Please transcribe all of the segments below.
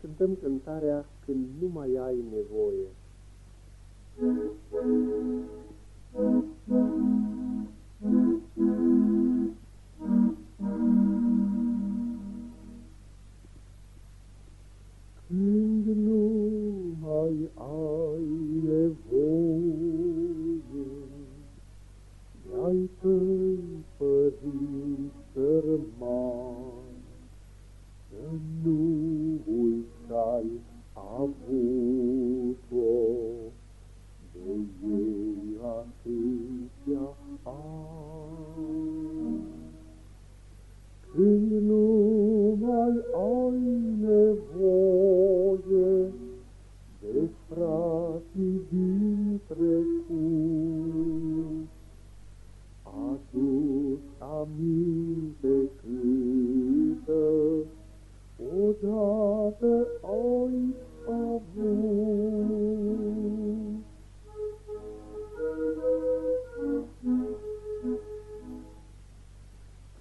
cântăm cântarea Când nu mai ai nevoie. Când nu mai ai nevoie, ai tăi frații din trecut, adus aminte câtă odată ai avut.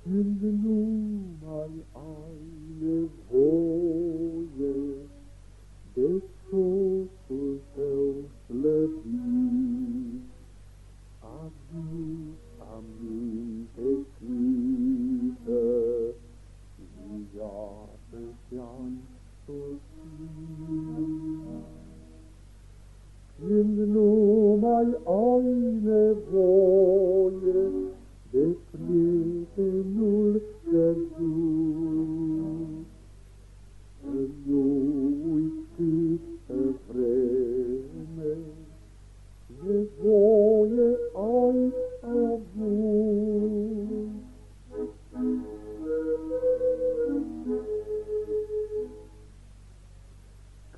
Când nu mai ai nevoie tău slăbit, adus aminte câtă viață ți-am Când nu mai ai nevoie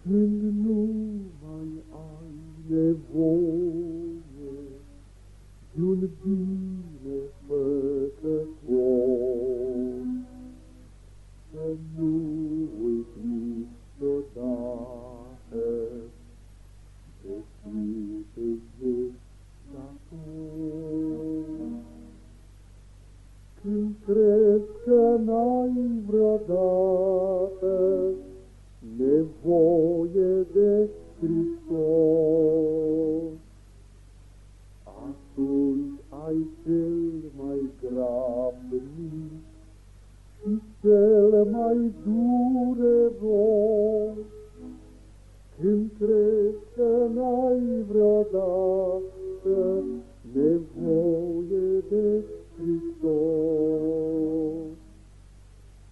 Când nu mai ai nevoie de-un bine făcător, să nu uiți niciodată de câte ești dator. Când crezi că n-ai vreodată nevoie ai cel mai grabnic și cel mai dureros. Când crezi că n-ai vreodată nevoie de Hristos,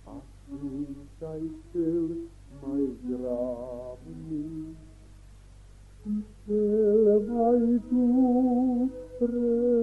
atunci ai cel mai grabnic și cel mai dureros.